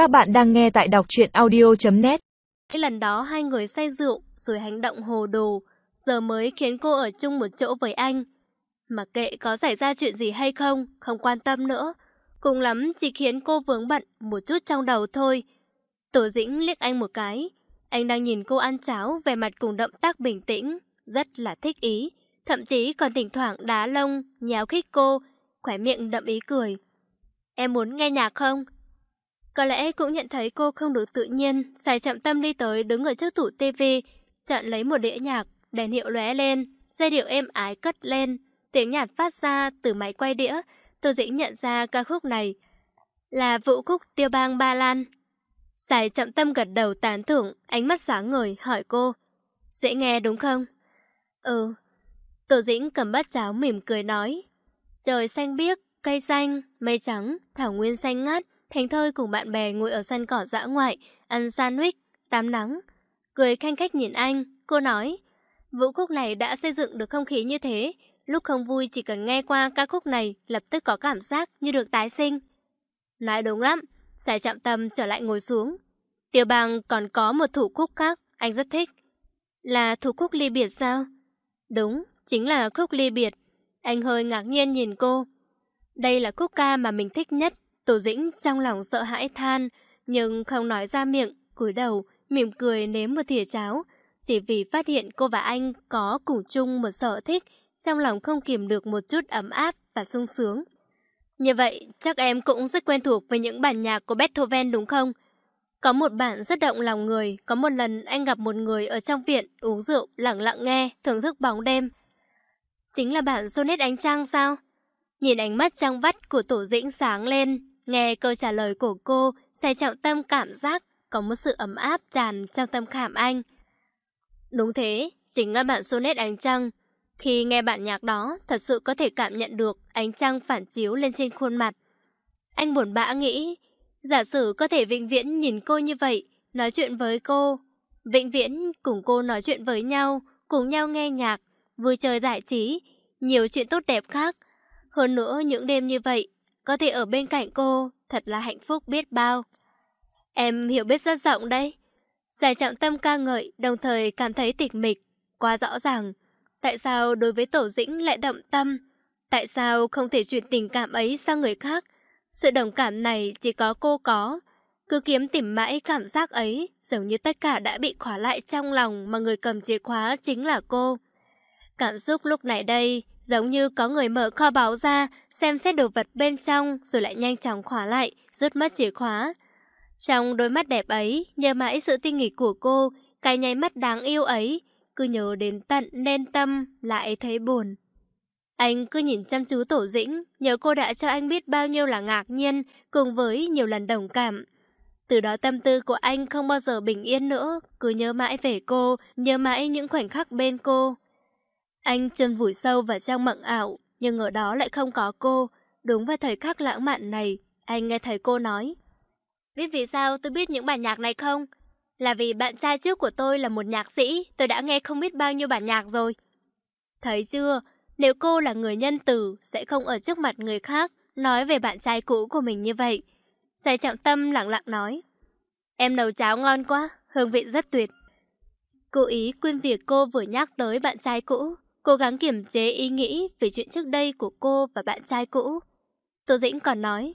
Các bạn đang nghe tại đọc chuyện audio.net Lần đó hai người say rượu rồi hành động hồ đồ, giờ mới khiến cô ở chung một chỗ với anh. Mà kệ có xảy ra chuyện gì hay không, không quan tâm nữa. Cùng lắm chỉ khiến cô vướng bận một chút trong đầu thôi. Tổ dĩnh liếc anh một cái. Anh đang nhìn cô ăn cháo về mặt cùng động tác bình tĩnh, rất là thích ý. Thậm chí còn thỉnh thoảng đá lông, nhéo khích cô, khỏe miệng đậm ý cười. Em muốn nghe nhạc không? Có lẽ cũng nhận thấy cô không được tự nhiên, xài chậm tâm đi tới đứng ở trước tủ tivi, chọn lấy một đĩa nhạc, đèn hiệu lóe lên, giai điệu êm ái cất lên, tiếng nhạc phát ra từ máy quay đĩa, Tô Dĩnh nhận ra ca khúc này là vũ khúc tiêu bang Ba Lan. Xài chậm tâm gật đầu tán thưởng, ánh mắt sáng ngời hỏi cô, dễ nghe đúng không? Ừ. Tô Dĩnh cầm bát cháo mỉm cười nói, trời xanh biếc, cây xanh, mây trắng, thảo nguyên xanh ngát, Thành Thơi cùng bạn bè ngồi ở sân cỏ dã ngoại, ăn sandwich, tắm nắng. Cười khanh khách nhìn anh, cô nói, vũ khúc này đã xây dựng được không khí như thế. Lúc không vui chỉ cần nghe qua ca khúc này lập tức có cảm giác như được tái sinh. Nói đúng lắm, giải chạm tâm trở lại ngồi xuống. Tiểu bang còn có một thủ khúc khác, anh rất thích. Là thủ khúc ly biệt sao? Đúng, chính là khúc ly biệt. Anh hơi ngạc nhiên nhìn cô. Đây là khúc ca mà mình thích nhất Tổ dĩnh trong lòng sợ hãi than, nhưng không nói ra miệng, cúi đầu, mỉm cười nếm một thìa cháo. Chỉ vì phát hiện cô và anh có cùng chung một sở thích, trong lòng không kìm được một chút ấm áp và sung sướng. Như vậy, chắc em cũng rất quen thuộc với những bản nhạc của Beethoven đúng không? Có một bản rất động lòng người, có một lần anh gặp một người ở trong viện uống rượu, lặng lặng nghe, thưởng thức bóng đêm. Chính là bản Sonnet Ánh Trăng sao? Nhìn ánh mắt trăng vắt của tổ dĩnh sáng lên, Nghe câu trả lời của cô, xe trọng tâm cảm giác có một sự ấm áp tràn trong tâm khảm anh. Đúng thế, chính là bạn Sonnet Ánh Trăng. Khi nghe bản nhạc đó, thật sự có thể cảm nhận được ánh trăng phản chiếu lên trên khuôn mặt. Anh buồn bã nghĩ, giả sử có thể vĩnh viễn nhìn cô như vậy, nói chuyện với cô. Vĩnh viễn cùng cô nói chuyện với nhau, cùng nhau nghe nhạc, vui chơi giải trí, nhiều chuyện tốt đẹp khác. Hơn nữa những đêm như vậy, có thể ở bên cạnh cô, thật là hạnh phúc biết bao. Em hiểu biết rất rộng đấy. Giải trọng tâm ca ngợi, đồng thời cảm thấy tịch mịch, quá rõ ràng. Tại sao đối với tổ dĩnh lại động tâm? Tại sao không thể chuyển tình cảm ấy sang người khác? Sự đồng cảm này chỉ có cô có. Cứ kiếm tìm mãi cảm giác ấy, giống như tất cả đã bị khóa lại trong lòng mà người cầm chìa khóa chính là cô. Cảm xúc lúc này đây Giống như có người mở kho báu ra, xem xét đồ vật bên trong rồi lại nhanh chóng khóa lại, rút mất chìa khóa. Trong đôi mắt đẹp ấy, nhớ mãi sự tinh nghỉ của cô, cái nháy mắt đáng yêu ấy, cứ nhớ đến tận nên tâm lại thấy buồn. Anh cứ nhìn chăm chú tổ dĩnh, nhớ cô đã cho anh biết bao nhiêu là ngạc nhiên, cùng với nhiều lần đồng cảm. Từ đó tâm tư của anh không bao giờ bình yên nữa, cứ nhớ mãi về cô, nhớ mãi những khoảnh khắc bên cô. Anh chân vùi sâu vào trong mộng ảo, nhưng ở đó lại không có cô. Đúng vào thời khắc lãng mạn này, anh nghe thầy cô nói. Biết vì sao tôi biết những bản nhạc này không? Là vì bạn trai trước của tôi là một nhạc sĩ, tôi đã nghe không biết bao nhiêu bản nhạc rồi. Thấy chưa, nếu cô là người nhân từ, sẽ không ở trước mặt người khác, nói về bạn trai cũ của mình như vậy. Sai trọng tâm lặng lặng nói. Em nấu cháo ngon quá, hương vị rất tuyệt. Cố ý quên việc cô vừa nhắc tới bạn trai cũ, cố gắng kiểm chế ý nghĩ về chuyện trước đây của cô và bạn trai cũ. Tô Dĩnh còn nói,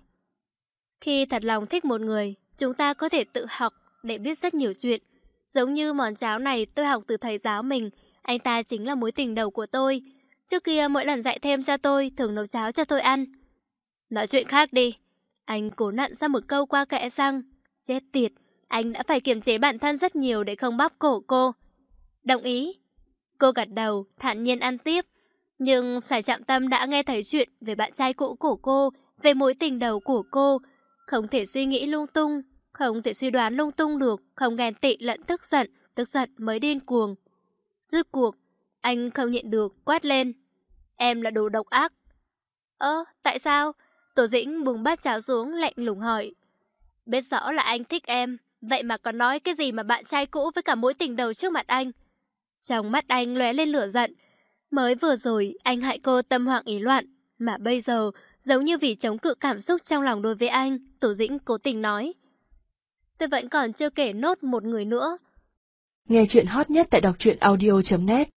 khi thật lòng thích một người, chúng ta có thể tự học để biết rất nhiều chuyện. Giống như món cháo này tôi học từ thầy giáo mình, anh ta chính là mối tình đầu của tôi. Trước kia mỗi lần dạy thêm cho tôi, thường nấu cháo cho tôi ăn. Nói chuyện khác đi. Anh cố nặn ra một câu qua kẽ răng. Chết tiệt, anh đã phải kiềm chế bản thân rất nhiều để không bóp cổ cô. Đồng ý. Cô gật đầu, thản nhiên ăn tiếp. Nhưng sải Trạm Tâm đã nghe thấy chuyện về bạn trai cũ của cô, về mối tình đầu của cô. Không thể suy nghĩ lung tung, không thể suy đoán lung tung được, không ghen tị lẫn tức giận, tức giận mới điên cuồng. Rốt cuộc, anh không nhịn được, quát lên. Em là đồ độc ác. Ơ, tại sao? Tổ dĩnh bùng bát cháo xuống lạnh lùng hỏi. Biết rõ là anh thích em, vậy mà còn nói cái gì mà bạn trai cũ với cả mối tình đầu trước mặt anh. Trong mắt anh lóe lên lửa giận. Mới vừa rồi anh hại cô tâm hoảng ý loạn, mà bây giờ giống như vì chống cự cảm xúc trong lòng đối với anh, Tổ Dĩnh cố tình nói. Tôi vẫn còn chưa kể nốt một người nữa. Nghe chuyện hot nhất tại đọc truyện audio.net